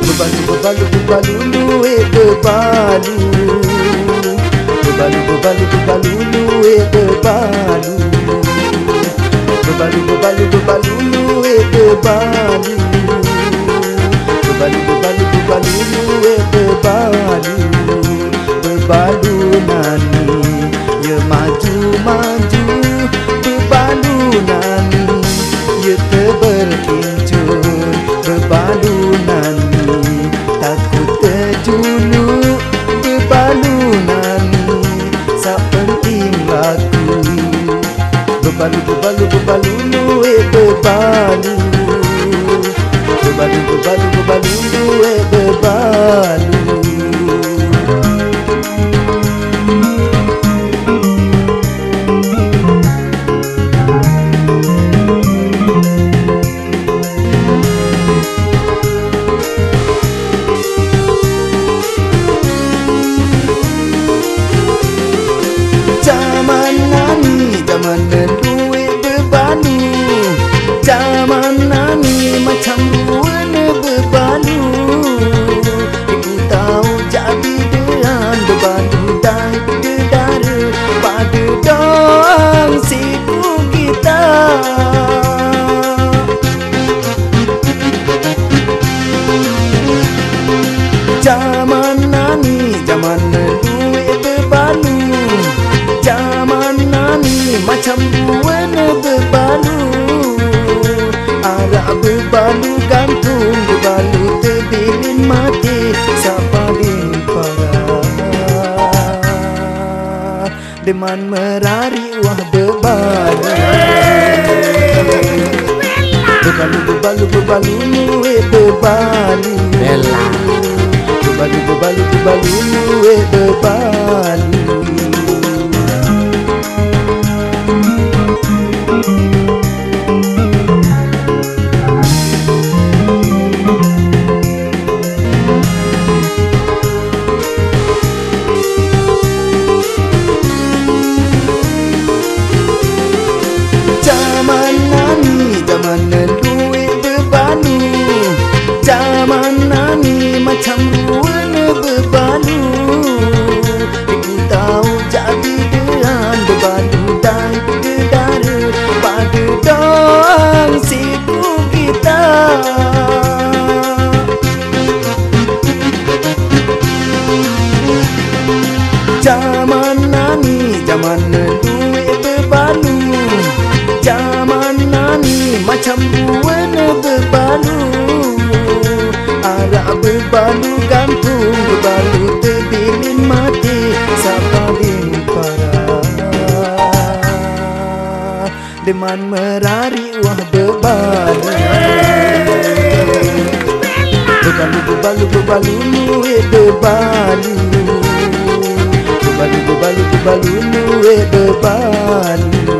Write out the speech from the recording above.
Bebalu, bebalu, bebalu, luwe bebalu Bebalu, bebalu, bebalu, luwe bebalu Bebalu, bebalu, bebalu, luwe bebalu Bebalu, zaman duwe bebalu Zaman nani bebalu gantung bebalu terbilin mati Sapaling parah Deman merari wah bebalu Bebalu, bebalu, bebalu, luwe bebalu Bella. Bebalu, bebalu, bebalu, luwe bebalu Zaman macam warna bebalu Arak bebalu gantung bebalu terbilin mati Sapaling parah Deman merari wah bebalu Bebalu, bebalu, bebalu, luwe bebalu Bebalu, bebalu, bebalu, luwe bebalu